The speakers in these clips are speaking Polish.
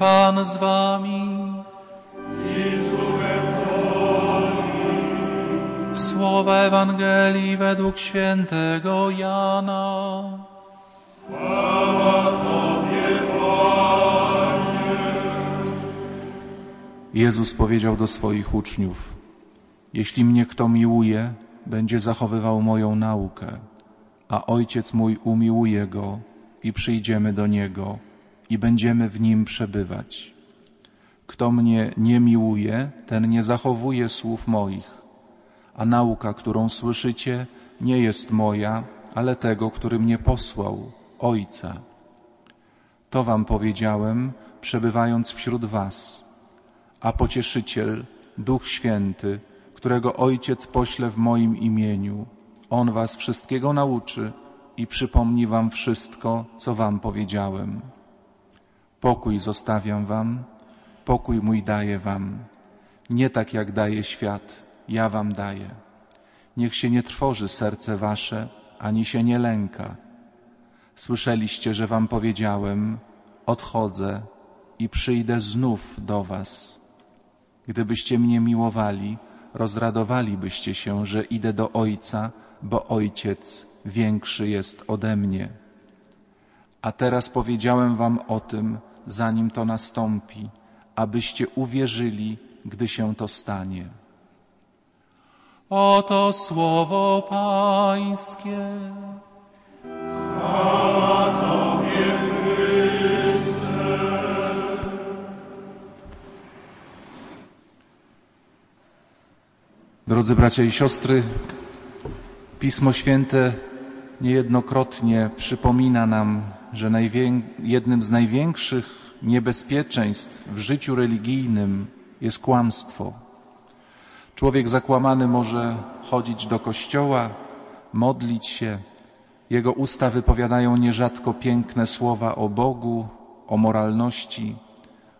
Pan z wami. Słowa Ewangelii według świętego Jana. Jezus powiedział do swoich uczniów: Jeśli mnie kto miłuje, będzie zachowywał moją naukę, a Ojciec mój umiłuje go i przyjdziemy do niego i będziemy w nim przebywać. Kto mnie nie miłuje, ten nie zachowuje słów moich, a nauka, którą słyszycie, nie jest moja, ale tego, który mnie posłał, Ojca. To wam powiedziałem, przebywając wśród was a pocieszyciel, Duch Święty, którego Ojciec pośle w moim imieniu, On was wszystkiego nauczy i przypomni wam wszystko, co wam powiedziałem. Pokój zostawiam wam, pokój mój daję wam. Nie tak jak daje świat, ja wam daję. Niech się nie trwoży serce wasze, ani się nie lęka. Słyszeliście, że wam powiedziałem, odchodzę i przyjdę znów do was. Gdybyście mnie miłowali, rozradowalibyście się, że idę do Ojca, bo Ojciec większy jest ode mnie. A teraz powiedziałem wam o tym, zanim to nastąpi, abyście uwierzyli, gdy się to stanie. Oto słowo Pańskie. Drodzy bracia i siostry, Pismo Święte niejednokrotnie przypomina nam, że jednym z największych niebezpieczeństw w życiu religijnym jest kłamstwo. Człowiek zakłamany może chodzić do kościoła, modlić się. Jego usta wypowiadają nierzadko piękne słowa o Bogu, o moralności,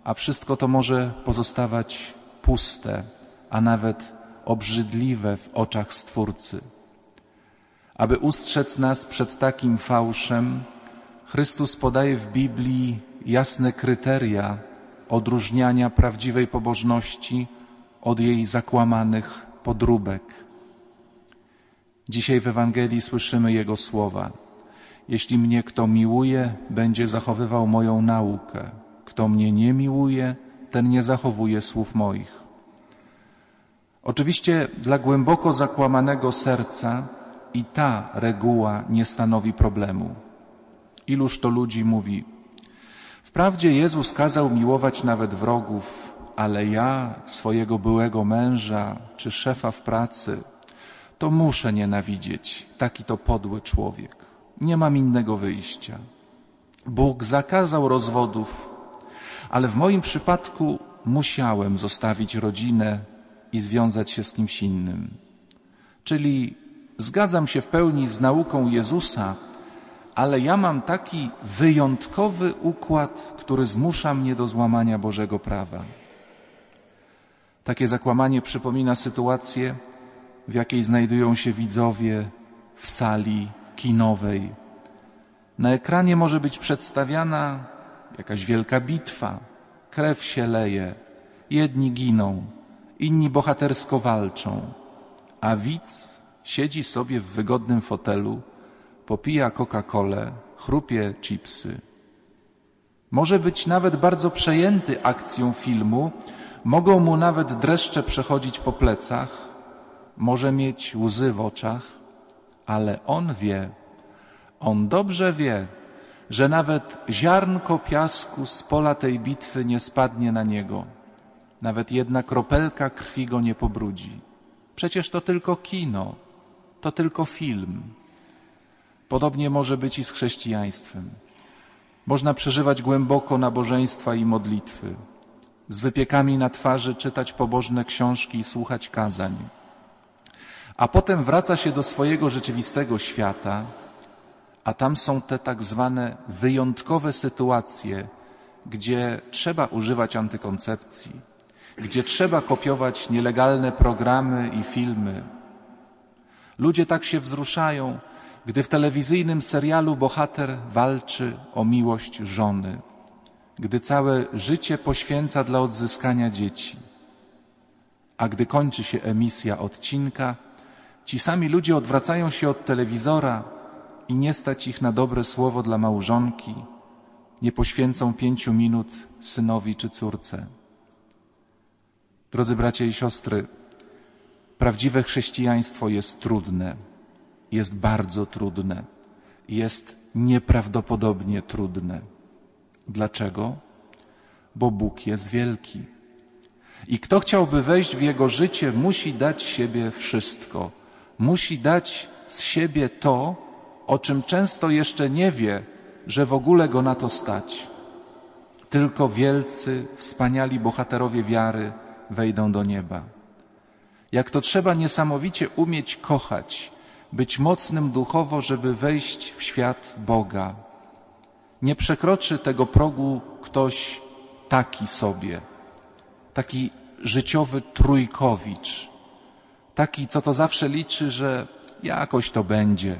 a wszystko to może pozostawać puste, a nawet obrzydliwe w oczach Stwórcy. Aby ustrzec nas przed takim fałszem, Chrystus podaje w Biblii jasne kryteria odróżniania prawdziwej pobożności od jej zakłamanych podróbek. Dzisiaj w Ewangelii słyszymy Jego słowa. Jeśli mnie kto miłuje, będzie zachowywał moją naukę. Kto mnie nie miłuje, ten nie zachowuje słów moich. Oczywiście dla głęboko zakłamanego serca i ta reguła nie stanowi problemu. Iluż to ludzi mówi, wprawdzie Jezus kazał miłować nawet wrogów, ale ja swojego byłego męża czy szefa w pracy, to muszę nienawidzieć. Taki to podły człowiek. Nie mam innego wyjścia. Bóg zakazał rozwodów, ale w moim przypadku musiałem zostawić rodzinę, i związać się z kimś innym. Czyli zgadzam się w pełni z nauką Jezusa, ale ja mam taki wyjątkowy układ, który zmusza mnie do złamania Bożego prawa. Takie zakłamanie przypomina sytuację, w jakiej znajdują się widzowie w sali kinowej. Na ekranie może być przedstawiana jakaś wielka bitwa, krew się leje, jedni giną, inni bohatersko walczą, a widz siedzi sobie w wygodnym fotelu, popija Coca-Colę, chrupie chipsy. Może być nawet bardzo przejęty akcją filmu, mogą mu nawet dreszcze przechodzić po plecach, może mieć łzy w oczach, ale on wie, on dobrze wie, że nawet ziarnko piasku z pola tej bitwy nie spadnie na niego nawet jedna kropelka krwi go nie pobrudzi. Przecież to tylko kino, to tylko film. Podobnie może być i z chrześcijaństwem. Można przeżywać głęboko nabożeństwa i modlitwy, z wypiekami na twarzy czytać pobożne książki i słuchać kazań. A potem wraca się do swojego rzeczywistego świata, a tam są te tak zwane wyjątkowe sytuacje, gdzie trzeba używać antykoncepcji, gdzie trzeba kopiować nielegalne programy i filmy. Ludzie tak się wzruszają, gdy w telewizyjnym serialu bohater walczy o miłość żony, gdy całe życie poświęca dla odzyskania dzieci. A gdy kończy się emisja odcinka, ci sami ludzie odwracają się od telewizora i nie stać ich na dobre słowo dla małżonki, nie poświęcą pięciu minut synowi czy córce. Drodzy bracia i siostry, prawdziwe chrześcijaństwo jest trudne, jest bardzo trudne, jest nieprawdopodobnie trudne. Dlaczego? Bo Bóg jest wielki. I kto chciałby wejść w Jego życie, musi dać siebie wszystko. Musi dać z siebie to, o czym często jeszcze nie wie, że w ogóle go na to stać. Tylko wielcy, wspaniali bohaterowie wiary wejdą do nieba. Jak to trzeba niesamowicie umieć kochać, być mocnym duchowo, żeby wejść w świat Boga. Nie przekroczy tego progu ktoś taki sobie, taki życiowy trójkowicz, taki, co to zawsze liczy, że jakoś to będzie.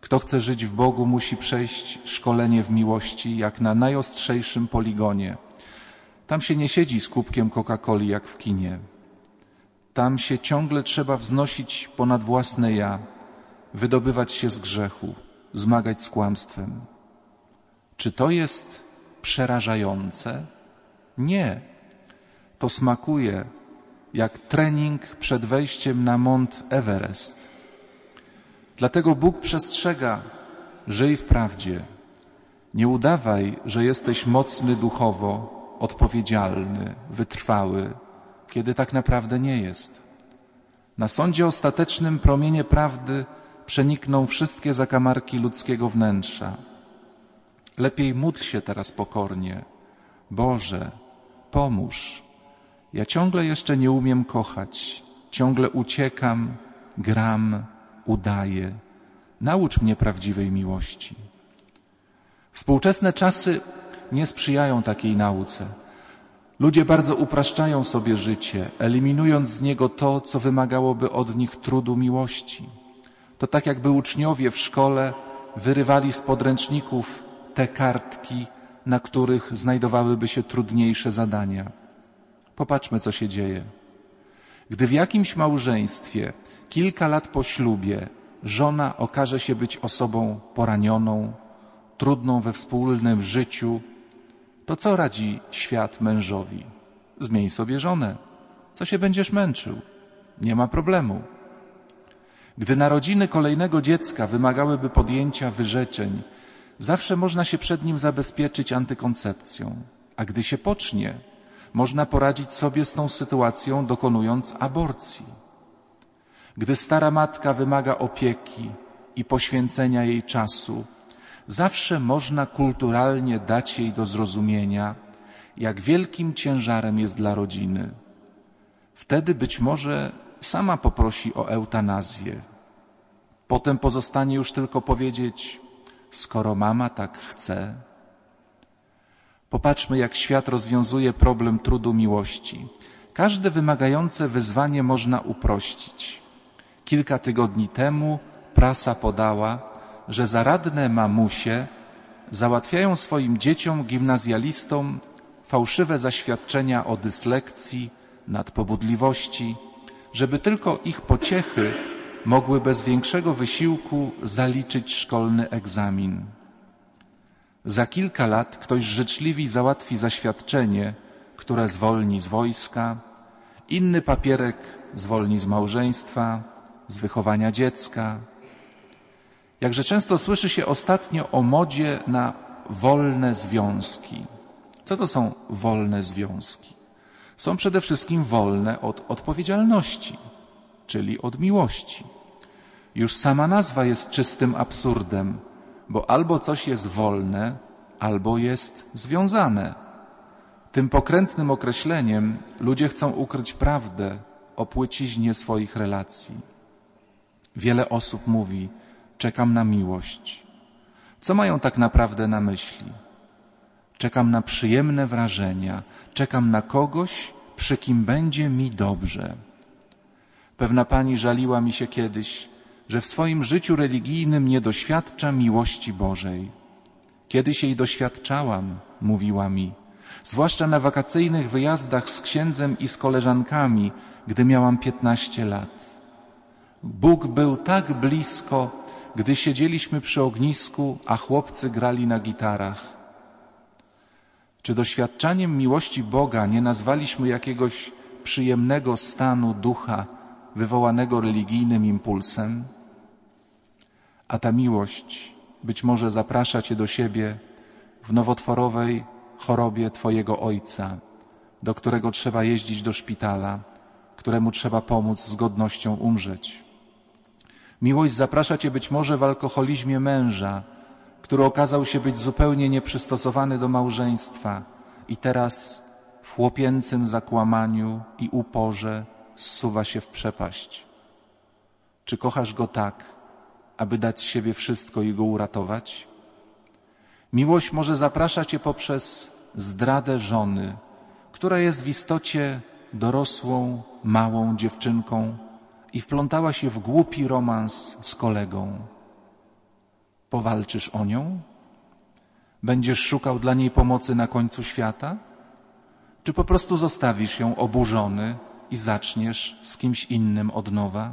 Kto chce żyć w Bogu, musi przejść szkolenie w miłości, jak na najostrzejszym poligonie. Tam się nie siedzi z kubkiem Coca-Coli, jak w kinie. Tam się ciągle trzeba wznosić ponad własne ja, wydobywać się z grzechu, zmagać z kłamstwem. Czy to jest przerażające? Nie. To smakuje jak trening przed wejściem na Mont Everest. Dlatego Bóg przestrzega, żyj w prawdzie. Nie udawaj, że jesteś mocny duchowo, odpowiedzialny, wytrwały, kiedy tak naprawdę nie jest. Na sądzie ostatecznym promienie prawdy przenikną wszystkie zakamarki ludzkiego wnętrza. Lepiej módl się teraz pokornie. Boże, pomóż. Ja ciągle jeszcze nie umiem kochać, ciągle uciekam, gram, udaję. Naucz mnie prawdziwej miłości. Współczesne czasy nie sprzyjają takiej nauce. Ludzie bardzo upraszczają sobie życie, eliminując z niego to, co wymagałoby od nich trudu miłości. To tak jakby uczniowie w szkole wyrywali z podręczników te kartki, na których znajdowałyby się trudniejsze zadania. Popatrzmy, co się dzieje. Gdy w jakimś małżeństwie kilka lat po ślubie żona okaże się być osobą poranioną, trudną we wspólnym życiu, to co radzi świat mężowi? Zmień sobie żonę. Co się będziesz męczył? Nie ma problemu. Gdy narodziny kolejnego dziecka wymagałyby podjęcia wyrzeczeń, zawsze można się przed nim zabezpieczyć antykoncepcją, a gdy się pocznie, można poradzić sobie z tą sytuacją, dokonując aborcji. Gdy stara matka wymaga opieki i poświęcenia jej czasu, zawsze można kulturalnie dać jej do zrozumienia, jak wielkim ciężarem jest dla rodziny. Wtedy być może sama poprosi o eutanazję. Potem pozostanie już tylko powiedzieć, skoro mama tak chce. Popatrzmy, jak świat rozwiązuje problem trudu miłości. Każde wymagające wyzwanie można uprościć. Kilka tygodni temu prasa podała, że zaradne mamusie załatwiają swoim dzieciom, gimnazjalistom fałszywe zaświadczenia o dyslekcji, nadpobudliwości, żeby tylko ich pociechy mogły bez większego wysiłku zaliczyć szkolny egzamin. Za kilka lat ktoś życzliwi załatwi zaświadczenie, które zwolni z wojska, inny papierek zwolni z małżeństwa, z wychowania dziecka, Jakże często słyszy się ostatnio o modzie na wolne związki. Co to są wolne związki? Są przede wszystkim wolne od odpowiedzialności, czyli od miłości. Już sama nazwa jest czystym absurdem, bo albo coś jest wolne, albo jest związane. Tym pokrętnym określeniem ludzie chcą ukryć prawdę o płyciźnie swoich relacji. Wiele osób mówi, Czekam na miłość. Co mają tak naprawdę na myśli? Czekam na przyjemne wrażenia, czekam na kogoś, przy kim będzie mi dobrze. Pewna pani żaliła mi się kiedyś, że w swoim życiu religijnym nie doświadcza miłości Bożej. Kiedyś jej doświadczałam mówiła mi, zwłaszcza na wakacyjnych wyjazdach z księdzem i z koleżankami, gdy miałam piętnaście lat. Bóg był tak blisko, gdy siedzieliśmy przy ognisku, a chłopcy grali na gitarach. Czy doświadczaniem miłości Boga nie nazwaliśmy jakiegoś przyjemnego stanu ducha wywołanego religijnym impulsem? A ta miłość być może zaprasza Cię do siebie w nowotworowej chorobie Twojego ojca, do którego trzeba jeździć do szpitala, któremu trzeba pomóc z godnością umrzeć. Miłość zaprasza Cię być może w alkoholizmie męża, który okazał się być zupełnie nieprzystosowany do małżeństwa i teraz w chłopięcym zakłamaniu i uporze zsuwa się w przepaść. Czy kochasz go tak, aby dać z siebie wszystko i go uratować? Miłość może zapraszać Cię poprzez zdradę żony, która jest w istocie dorosłą, małą dziewczynką i wplątała się w głupi romans z kolegą. Powalczysz o nią? Będziesz szukał dla niej pomocy na końcu świata? Czy po prostu zostawisz ją oburzony i zaczniesz z kimś innym od nowa?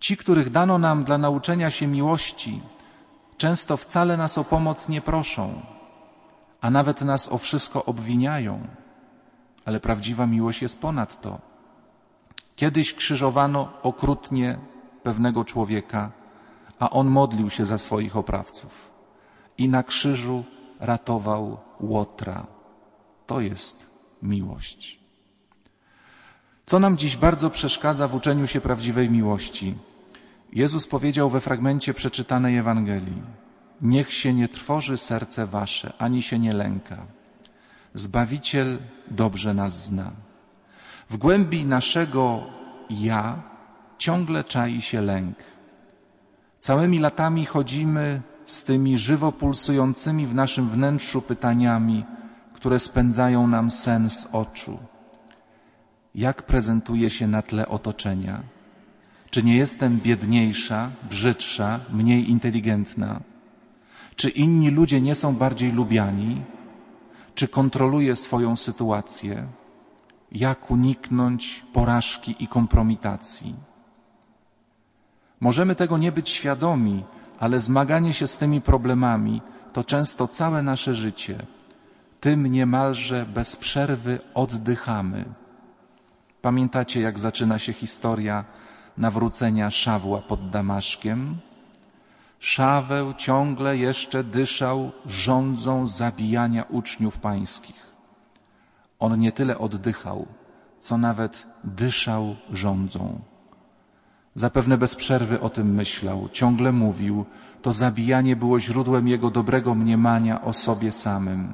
Ci, których dano nam dla nauczenia się miłości, często wcale nas o pomoc nie proszą, a nawet nas o wszystko obwiniają, ale prawdziwa miłość jest ponad to. Kiedyś krzyżowano okrutnie pewnego człowieka, a on modlił się za swoich oprawców i na krzyżu ratował Łotra. To jest miłość. Co nam dziś bardzo przeszkadza w uczeniu się prawdziwej miłości? Jezus powiedział we fragmencie przeczytanej Ewangelii: Niech się nie trwoży serce wasze, ani się nie lęka. Zbawiciel dobrze nas zna. W głębi naszego ja ciągle czai się lęk. Całymi latami chodzimy z tymi żywo pulsującymi w naszym wnętrzu pytaniami, które spędzają nam sen z oczu. Jak prezentuję się na tle otoczenia? Czy nie jestem biedniejsza, brzydsza, mniej inteligentna? Czy inni ludzie nie są bardziej lubiani? Czy kontroluję swoją sytuację? Jak uniknąć porażki i kompromitacji? Możemy tego nie być świadomi, ale zmaganie się z tymi problemami to często całe nasze życie. Tym niemalże bez przerwy oddychamy. Pamiętacie, jak zaczyna się historia nawrócenia Szawła pod Damaszkiem? Szaweł ciągle jeszcze dyszał rządzą zabijania uczniów pańskich. On nie tyle oddychał, co nawet dyszał rządzą. Zapewne bez przerwy o tym myślał, ciągle mówił, to zabijanie było źródłem jego dobrego mniemania o sobie samym.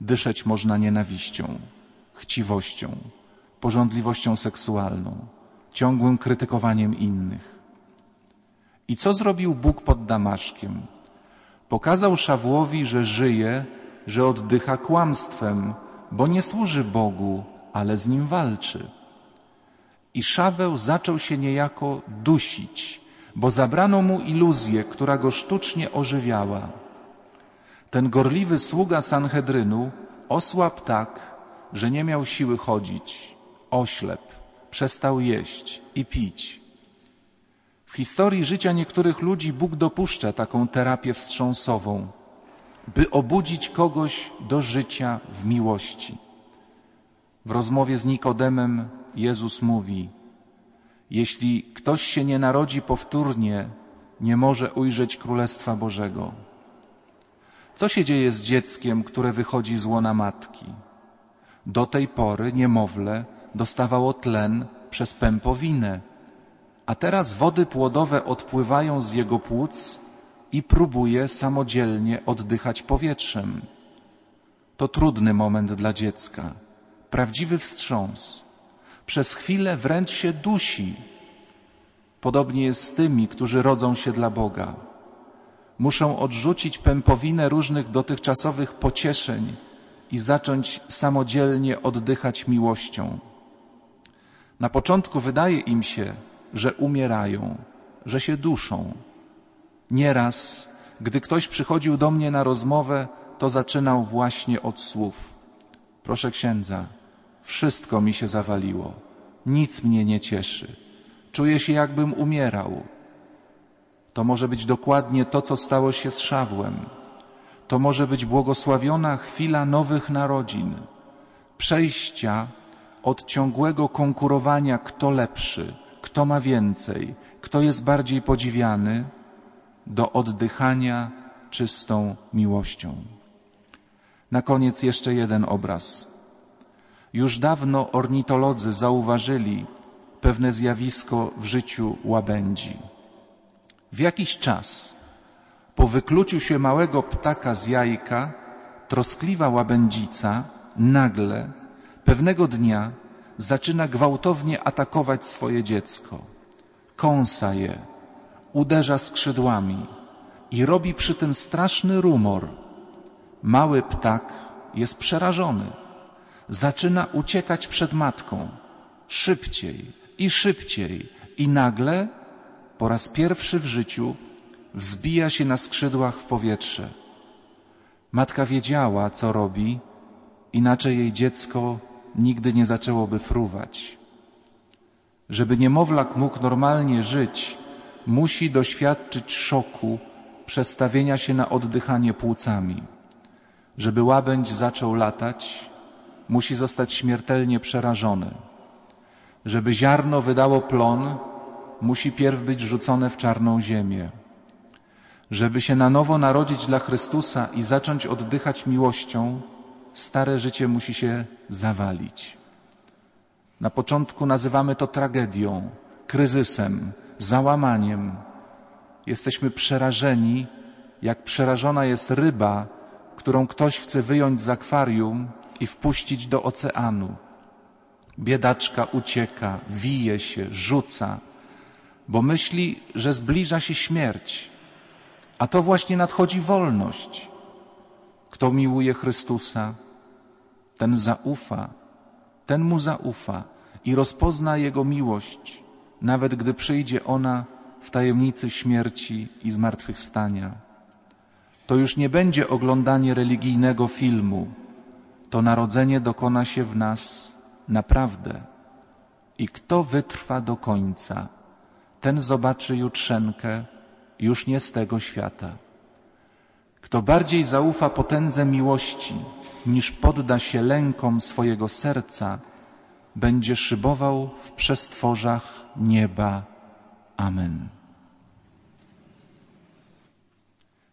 Dyszeć można nienawiścią, chciwością, pożądliwością seksualną, ciągłym krytykowaniem innych. I co zrobił Bóg pod Damaszkiem? Pokazał Szawłowi, że żyje, że oddycha kłamstwem, bo nie służy Bogu, ale z nim walczy. I Szaweł zaczął się niejako dusić, bo zabrano mu iluzję, która go sztucznie ożywiała. Ten gorliwy sługa Sanhedrynu osłabł tak, że nie miał siły chodzić, oślep, przestał jeść i pić. W historii życia niektórych ludzi Bóg dopuszcza taką terapię wstrząsową, by obudzić kogoś do życia w miłości. W rozmowie z Nikodemem Jezus mówi: Jeśli ktoś się nie narodzi powtórnie, nie może ujrzeć Królestwa Bożego. Co się dzieje z dzieckiem, które wychodzi z łona matki? Do tej pory niemowlę dostawało tlen przez pępowinę, a teraz wody płodowe odpływają z jego płuc i próbuje samodzielnie oddychać powietrzem. To trudny moment dla dziecka, prawdziwy wstrząs. Przez chwilę wręcz się dusi. Podobnie jest z tymi, którzy rodzą się dla Boga. Muszą odrzucić pępowinę różnych dotychczasowych pocieszeń i zacząć samodzielnie oddychać miłością. Na początku wydaje im się, że umierają, że się duszą. Nieraz Gdy ktoś przychodził do mnie na rozmowę, to zaczynał właśnie od słów. Proszę księdza, wszystko mi się zawaliło. Nic mnie nie cieszy. Czuję się, jakbym umierał. To może być dokładnie to, co stało się z Szawłem. To może być błogosławiona chwila nowych narodzin, przejścia od ciągłego konkurowania, kto lepszy, kto ma więcej, kto jest bardziej podziwiany, do oddychania czystą miłością. Na koniec jeszcze jeden obraz. Już dawno ornitolodzy zauważyli pewne zjawisko w życiu łabędzi. W jakiś czas po wykluciu się małego ptaka z jajka troskliwa łabędzica nagle pewnego dnia zaczyna gwałtownie atakować swoje dziecko. Kąsa je, uderza skrzydłami i robi przy tym straszny rumor. Mały ptak jest przerażony. Zaczyna uciekać przed matką. Szybciej i szybciej. I nagle, po raz pierwszy w życiu, wzbija się na skrzydłach w powietrze. Matka wiedziała, co robi, inaczej jej dziecko nigdy nie zaczęłoby fruwać. Żeby niemowlak mógł normalnie żyć, musi doświadczyć szoku przestawienia się na oddychanie płucami. Żeby łabędź zaczął latać, musi zostać śmiertelnie przerażony. Żeby ziarno wydało plon, musi pierw być rzucone w czarną ziemię. Żeby się na nowo narodzić dla Chrystusa i zacząć oddychać miłością, stare życie musi się zawalić. Na początku nazywamy to tragedią, kryzysem, załamaniem. Jesteśmy przerażeni, jak przerażona jest ryba, którą ktoś chce wyjąć z akwarium i wpuścić do oceanu. Biedaczka ucieka, wije się, rzuca, bo myśli, że zbliża się śmierć. A to właśnie nadchodzi wolność. Kto miłuje Chrystusa, ten zaufa, ten mu zaufa i rozpozna Jego miłość, nawet gdy przyjdzie ona w tajemnicy śmierci i zmartwychwstania. To już nie będzie oglądanie religijnego filmu, to narodzenie dokona się w nas naprawdę. I kto wytrwa do końca, ten zobaczy jutrzenkę już nie z tego świata. Kto bardziej zaufa potędze miłości, niż podda się lękom swojego serca, będzie szybował w przestworzach nieba. Amen.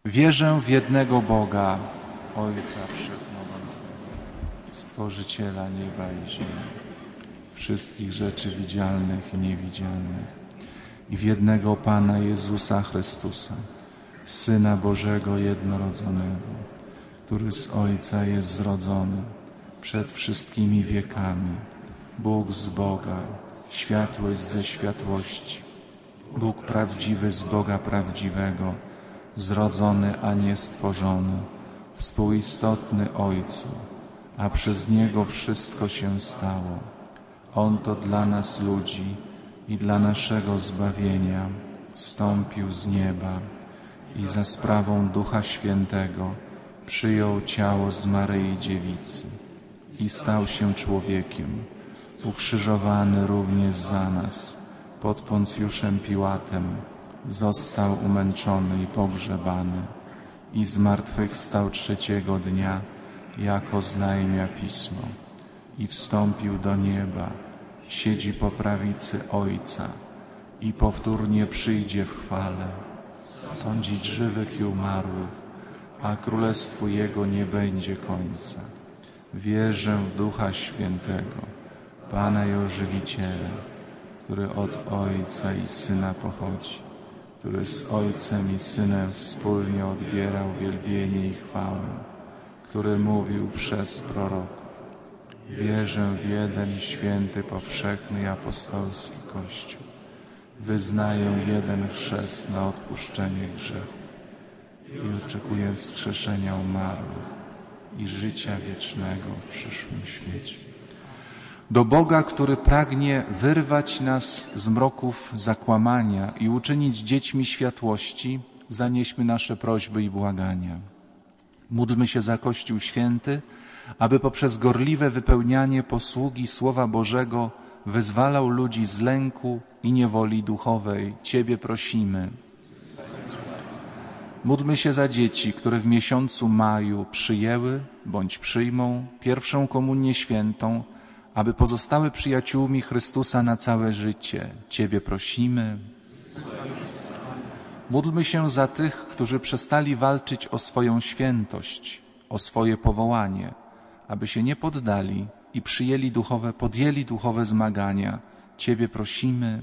Wierzę w jednego Boga, Ojca Wszechmogącego, Stworzyciela nieba i ziemi, wszystkich rzeczy widzialnych i niewidzialnych, i w jednego Pana Jezusa Chrystusa, Syna Bożego jednorodzonego, który z Ojca jest zrodzony przed wszystkimi wiekami, Bóg z Boga, światłość ze światłości, Bóg prawdziwy z Boga prawdziwego, zrodzony, a nie stworzony, współistotny Ojcu, a przez Niego wszystko się stało. On to dla nas ludzi i dla naszego zbawienia stąpił z nieba i za sprawą Ducha Świętego przyjął ciało z Maryi Dziewicy i stał się człowiekiem, ukrzyżowany również za nas. Pod Poncjuszem Piłatem, został umęczony i pogrzebany i zmartwychwstał trzeciego dnia, jako znajmia Pismo i wstąpił do nieba, siedzi po prawicy Ojca i powtórnie przyjdzie w chwale, sądzić żywych i umarłych, a królestwu Jego nie będzie końca. Wierzę w Ducha Świętego, Pana i Ożywiciela, który od Ojca i Syna pochodzi, który z Ojcem i Synem wspólnie odbierał wielbienie i chwałę, który mówił przez proroków. Wierzę w jeden święty, powszechny i apostolski Kościół. Wyznaję jeden chrzest na odpuszczenie grzechów i oczekuję wskrzeszenia umarłych i życia wiecznego w przyszłym świecie. Do Boga, który pragnie wyrwać nas z mroków zakłamania i uczynić dziećmi światłości, zanieśmy nasze prośby i błagania. Módlmy się za Kościół Święty, aby poprzez gorliwe wypełnianie posługi Słowa Bożego wyzwalał ludzi z lęku i niewoli duchowej. Ciebie prosimy. Módlmy się za dzieci, które w miesiącu maju przyjęły bądź przyjmą pierwszą komunię świętą, aby pozostały przyjaciółmi Chrystusa na całe życie. Ciebie prosimy. Módlmy się za tych, którzy przestali walczyć o swoją świętość, o swoje powołanie, aby się nie poddali i przyjęli duchowe, podjęli duchowe zmagania. Ciebie prosimy.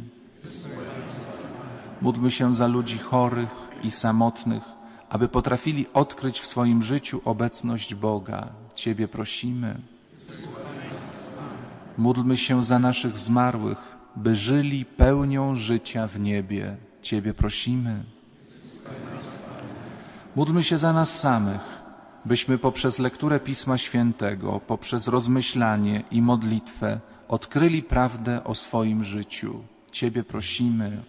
Módlmy się za ludzi chorych i samotnych, aby potrafili odkryć w swoim życiu obecność Boga. Ciebie prosimy. Módlmy się za naszych zmarłych, by żyli pełnią życia w niebie. Ciebie prosimy. Módlmy się za nas samych, byśmy poprzez lekturę Pisma Świętego, poprzez rozmyślanie i modlitwę odkryli prawdę o swoim życiu. Ciebie prosimy.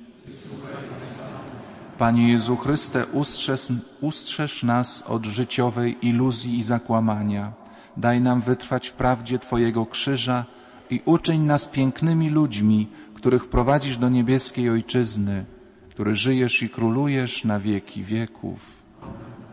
Panie Jezu Chryste, ustrzeż, ustrzeż nas od życiowej iluzji i zakłamania. Daj nam wytrwać w prawdzie Twojego krzyża i uczyń nas pięknymi ludźmi, których prowadzisz do niebieskiej Ojczyzny, który żyjesz i królujesz na wieki wieków.